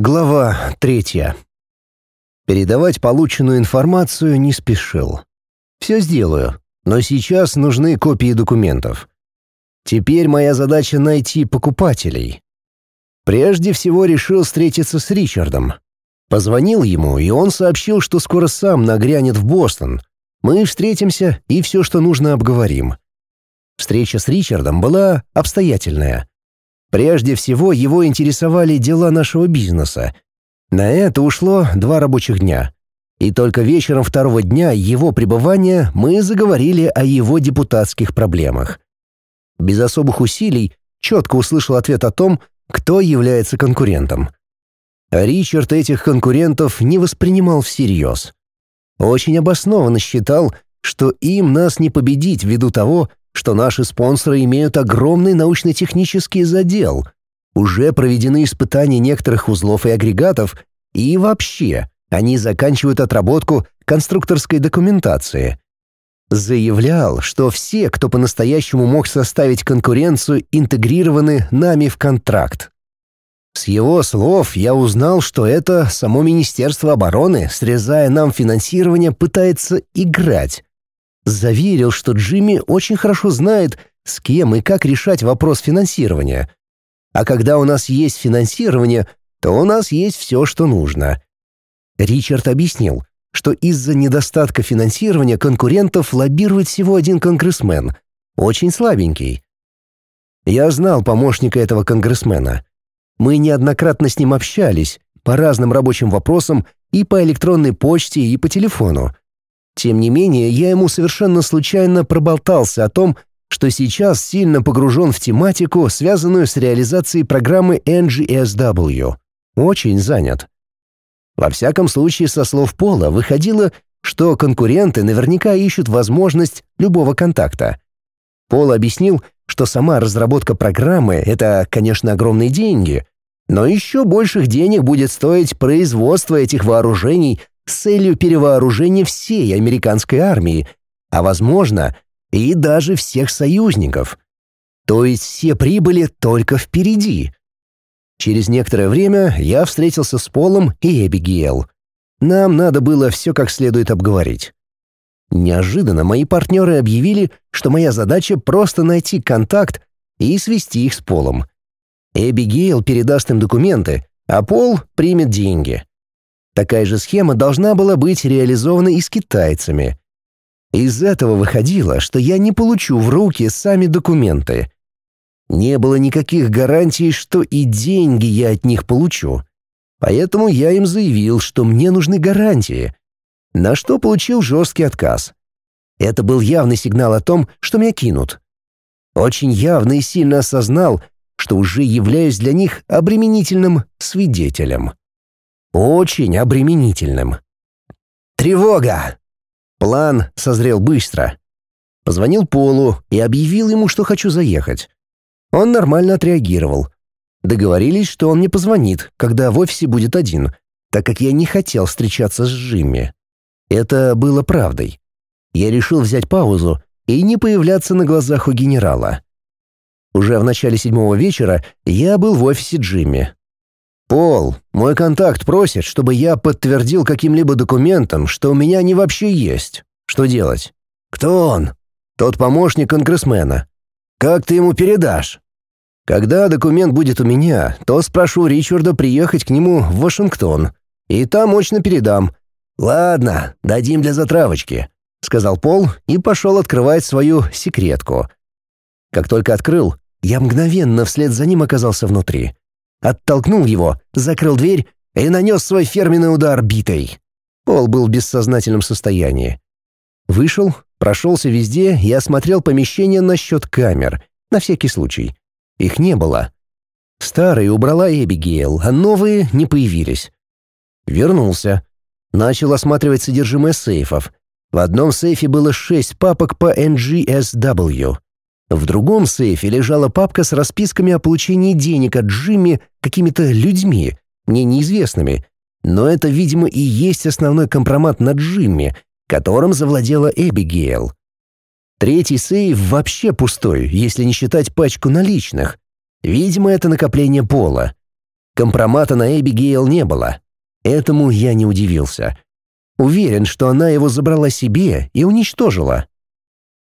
Глава третья. Передавать полученную информацию не спешил. Все сделаю, но сейчас нужны копии документов. Теперь моя задача найти покупателей. Прежде всего решил встретиться с Ричардом. Позвонил ему, и он сообщил, что скоро сам нагрянет в Бостон. Мы встретимся и все, что нужно, обговорим. Встреча с Ричардом была обстоятельная. Прежде всего, его интересовали дела нашего бизнеса. На это ушло два рабочих дня. И только вечером второго дня его пребывания мы заговорили о его депутатских проблемах. Без особых усилий четко услышал ответ о том, кто является конкурентом. Ричард этих конкурентов не воспринимал всерьез. Очень обоснованно считал, что им нас не победить ввиду того, что наши спонсоры имеют огромный научно-технический задел. Уже проведены испытания некоторых узлов и агрегатов, и вообще они заканчивают отработку конструкторской документации. Заявлял, что все, кто по-настоящему мог составить конкуренцию, интегрированы нами в контракт. С его слов я узнал, что это само Министерство обороны, срезая нам финансирование, пытается играть, заверил, что Джимми очень хорошо знает, с кем и как решать вопрос финансирования. А когда у нас есть финансирование, то у нас есть все, что нужно. Ричард объяснил, что из-за недостатка финансирования конкурентов лоббирует всего один конгрессмен, очень слабенький. Я знал помощника этого конгрессмена. Мы неоднократно с ним общались по разным рабочим вопросам и по электронной почте, и по телефону. Тем не менее, я ему совершенно случайно проболтался о том, что сейчас сильно погружен в тематику, связанную с реализацией программы NGSW. Очень занят. Во всяком случае, со слов Пола выходило, что конкуренты наверняка ищут возможность любого контакта. Пол объяснил, что сама разработка программы — это, конечно, огромные деньги, но еще больших денег будет стоить производство этих вооружений с целью перевооружения всей американской армии, а, возможно, и даже всех союзников. То есть все прибыли только впереди. Через некоторое время я встретился с Полом и Эбигейл. Нам надо было все как следует обговорить. Неожиданно мои партнеры объявили, что моя задача просто найти контакт и свести их с Полом. Эбигейл передаст им документы, а Пол примет деньги. Такая же схема должна была быть реализована и с китайцами. Из этого выходило, что я не получу в руки сами документы. Не было никаких гарантий, что и деньги я от них получу. Поэтому я им заявил, что мне нужны гарантии, на что получил жесткий отказ. Это был явный сигнал о том, что меня кинут. Очень явно и сильно осознал, что уже являюсь для них обременительным свидетелем. Очень обременительным. Тревога! План созрел быстро. Позвонил Полу и объявил ему, что хочу заехать. Он нормально отреагировал. Договорились, что он мне позвонит, когда в офисе будет один, так как я не хотел встречаться с Джимми. Это было правдой. Я решил взять паузу и не появляться на глазах у генерала. Уже в начале седьмого вечера я был в офисе Джимми. «Пол, мой контакт просит, чтобы я подтвердил каким-либо документом, что у меня они вообще есть. Что делать?» «Кто он?» «Тот помощник конгрессмена». «Как ты ему передашь?» «Когда документ будет у меня, то спрошу Ричарда приехать к нему в Вашингтон. И там очно передам». «Ладно, дадим для затравочки», — сказал Пол и пошел открывать свою секретку. Как только открыл, я мгновенно вслед за ним оказался внутри оттолкнул его, закрыл дверь и нанес свой фирменный удар битой. Пол был в бессознательном состоянии. Вышел, прошелся везде и осмотрел помещение насчет камер, на всякий случай. Их не было. Старые убрала Эбигейл, а новые не появились. Вернулся. Начал осматривать содержимое сейфов. В одном сейфе было шесть папок по NGSW. В другом сейфе лежала папка с расписками о получении денег от Джимми какими-то людьми, мне неизвестными. Но это, видимо, и есть основной компромат на Джимми, которым завладела Эбигейл. Третий сейф вообще пустой, если не считать пачку наличных. Видимо, это накопление пола. Компромата на Эбигейл не было. Этому я не удивился. Уверен, что она его забрала себе и уничтожила.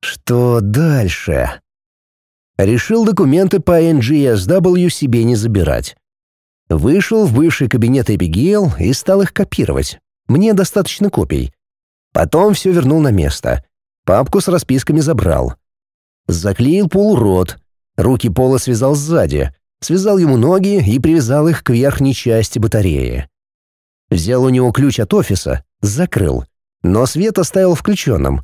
Что дальше? Решил документы по NGSW себе не забирать. Вышел в бывший кабинет Эбигейл и стал их копировать. Мне достаточно копий. Потом все вернул на место. Папку с расписками забрал. Заклеил Полу рот. Руки Пола связал сзади. Связал ему ноги и привязал их к верхней части батареи. Взял у него ключ от офиса, закрыл. Но свет оставил включенным.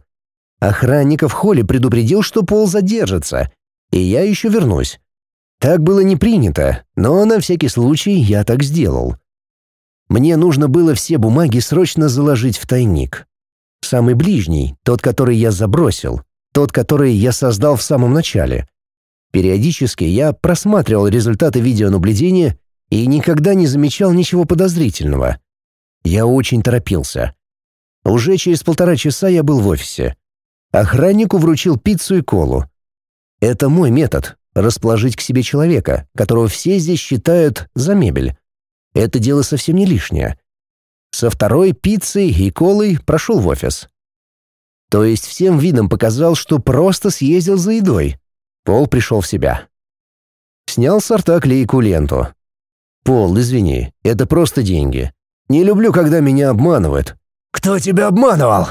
Охранника в холле предупредил, что Пол задержится, и я еще вернусь. Так было не принято, но на всякий случай я так сделал. Мне нужно было все бумаги срочно заложить в тайник. Самый ближний, тот, который я забросил, тот, который я создал в самом начале. Периодически я просматривал результаты видеонаблюдения и никогда не замечал ничего подозрительного. Я очень торопился. Уже через полтора часа я был в офисе. Охраннику вручил пиццу и колу. Это мой метод — расположить к себе человека, которого все здесь считают за мебель. Это дело совсем не лишнее. Со второй пиццей и колой прошел в офис. То есть всем видом показал, что просто съездил за едой. Пол пришел в себя. Снял с рта клейку ленту. «Пол, извини, это просто деньги. Не люблю, когда меня обманывают». «Кто тебя обманывал?»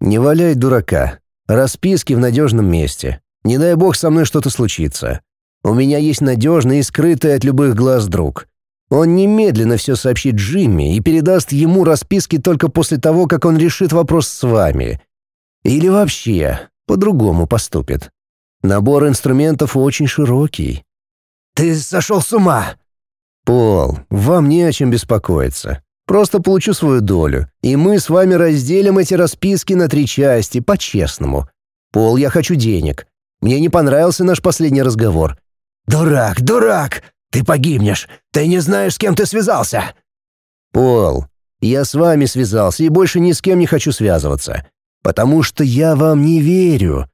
«Не валяй дурака. Расписки в надежном месте. Не дай бог со мной что-то случится. У меня есть надежный и скрытый от любых глаз друг. Он немедленно все сообщит Джимми и передаст ему расписки только после того, как он решит вопрос с вами. Или вообще по-другому поступит. Набор инструментов очень широкий. «Ты сошел с ума!» «Пол, вам не о чем беспокоиться. Просто получу свою долю, и мы с вами разделим эти расписки на три части, по-честному. Пол, я хочу денег. Мне не понравился наш последний разговор». «Дурак, дурак! Ты погибнешь! Ты не знаешь, с кем ты связался!» «Пол, я с вами связался и больше ни с кем не хочу связываться, потому что я вам не верю».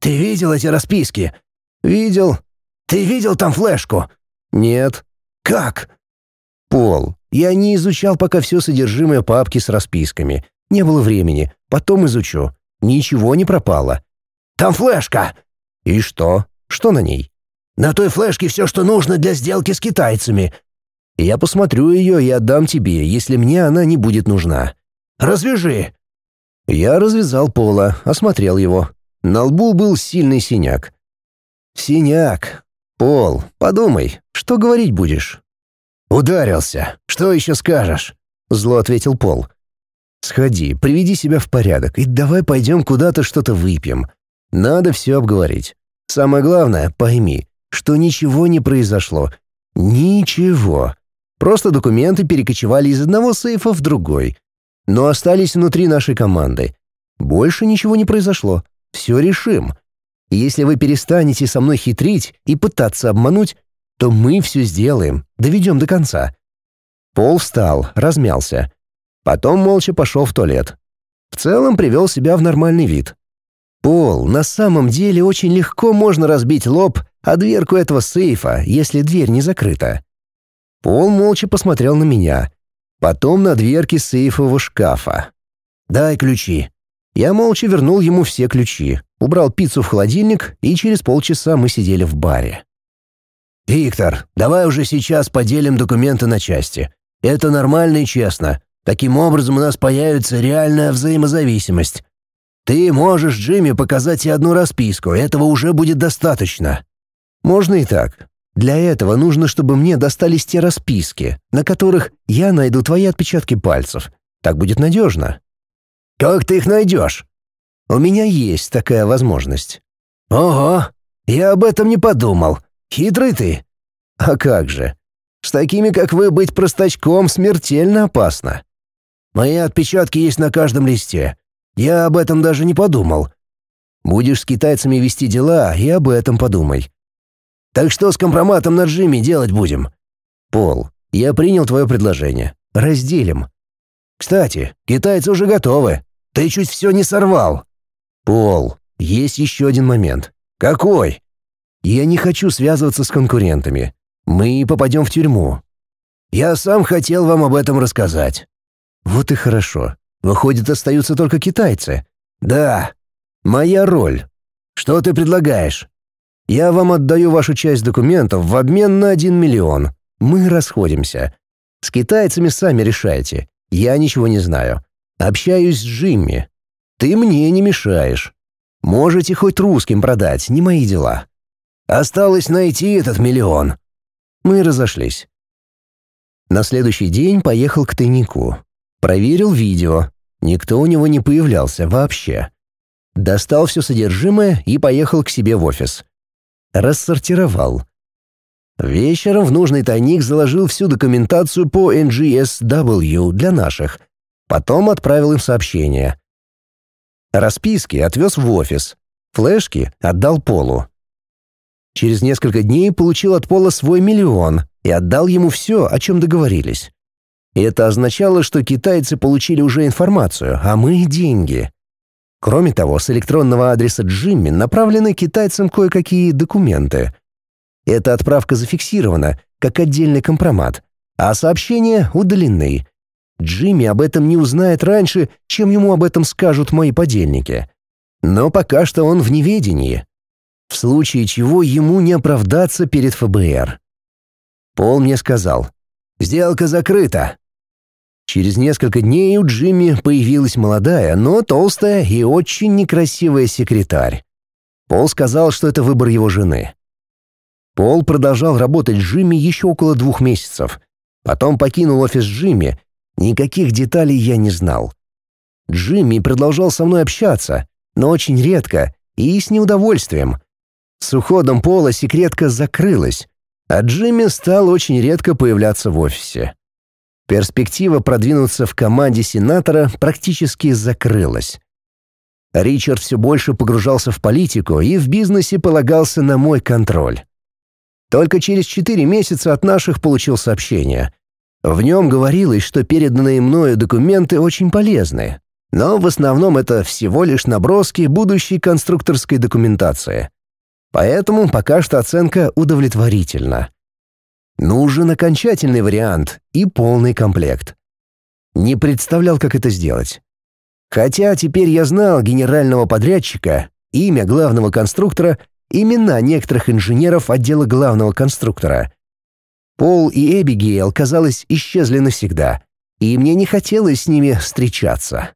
«Ты видел эти расписки?» «Видел». «Ты видел там флешку?» «Нет». «Как?» «Пол, я не изучал пока все содержимое папки с расписками. Не было времени. Потом изучу. Ничего не пропало. Там флешка. И что? Что на ней? На той флешке все, что нужно для сделки с китайцами. Я посмотрю ее и отдам тебе, если мне она не будет нужна. Развяжи. Я развязал Пола, осмотрел его. На лбу был сильный синяк. Синяк. Пол, подумай, что говорить будешь? «Ударился. Что еще скажешь?» — зло ответил Пол. «Сходи, приведи себя в порядок и давай пойдем куда-то что-то выпьем. Надо все обговорить. Самое главное, пойми, что ничего не произошло. Ничего. Просто документы перекочевали из одного сейфа в другой. Но остались внутри нашей команды. Больше ничего не произошло. Все решим. Если вы перестанете со мной хитрить и пытаться обмануть, то мы все сделаем, доведем до конца». Пол встал, размялся. Потом молча пошел в туалет. В целом привел себя в нормальный вид. Пол, на самом деле очень легко можно разбить лоб о дверку этого сейфа, если дверь не закрыта. Пол молча посмотрел на меня. Потом на дверки сейфового шкафа. «Дай ключи». Я молча вернул ему все ключи, убрал пиццу в холодильник, и через полчаса мы сидели в баре. «Виктор, давай уже сейчас поделим документы на части. Это нормально и честно. Таким образом у нас появится реальная взаимозависимость. Ты можешь Джимми показать и одну расписку, этого уже будет достаточно». «Можно и так. Для этого нужно, чтобы мне достались те расписки, на которых я найду твои отпечатки пальцев. Так будет надежно». «Как ты их найдешь?» «У меня есть такая возможность». «Ого, я об этом не подумал. Хитрый ты. А как же? С такими, как вы, быть простачком смертельно опасно. Мои отпечатки есть на каждом листе. Я об этом даже не подумал. Будешь с китайцами вести дела, и об этом подумай. Так что с компроматом на Джимми делать будем? Пол, я принял твое предложение. Разделим. Кстати, китайцы уже готовы. Ты чуть все не сорвал. Пол, есть еще один момент. Какой? Я не хочу связываться с конкурентами. Мы попадем в тюрьму. Я сам хотел вам об этом рассказать». «Вот и хорошо. Выходит, остаются только китайцы». «Да. Моя роль. Что ты предлагаешь?» «Я вам отдаю вашу часть документов в обмен на один миллион. Мы расходимся. С китайцами сами решайте. Я ничего не знаю. Общаюсь с Джимми. Ты мне не мешаешь. Можете хоть русским продать, не мои дела. Осталось найти этот миллион». Мы разошлись. На следующий день поехал к тайнику. Проверил видео. Никто у него не появлялся вообще. Достал все содержимое и поехал к себе в офис. Рассортировал. Вечером в нужный тайник заложил всю документацию по NGSW для наших. Потом отправил им сообщение. Расписки отвез в офис. Флешки отдал Полу. Через несколько дней получил от Пола свой миллион и отдал ему все, о чем договорились. Это означало, что китайцы получили уже информацию, а мы — деньги. Кроме того, с электронного адреса Джимми направлены китайцам кое-какие документы. Эта отправка зафиксирована, как отдельный компромат, а сообщения удалены. Джимми об этом не узнает раньше, чем ему об этом скажут мои подельники. Но пока что он в неведении. В случае чего ему не оправдаться перед ФБР. Пол мне сказал, «Сделка закрыта». Через несколько дней у Джимми появилась молодая, но толстая и очень некрасивая секретарь. Пол сказал, что это выбор его жены. Пол продолжал работать с Джимми еще около двух месяцев. Потом покинул офис Джимми. Никаких деталей я не знал. Джимми продолжал со мной общаться, но очень редко и с неудовольствием. С уходом Пола секретка закрылась, а Джимми стал очень редко появляться в офисе. Перспектива продвинуться в команде сенатора практически закрылась. Ричард все больше погружался в политику и в бизнесе полагался на мой контроль. Только через четыре месяца от наших получил сообщение. В нем говорилось, что переданные мною документы очень полезны, но в основном это всего лишь наброски будущей конструкторской документации. Поэтому пока что оценка удовлетворительна. Нужен окончательный вариант и полный комплект. Не представлял, как это сделать. Хотя теперь я знал генерального подрядчика, имя главного конструктора, имена некоторых инженеров отдела главного конструктора. Пол и Эбигейл, казалось, исчезли навсегда, и мне не хотелось с ними встречаться.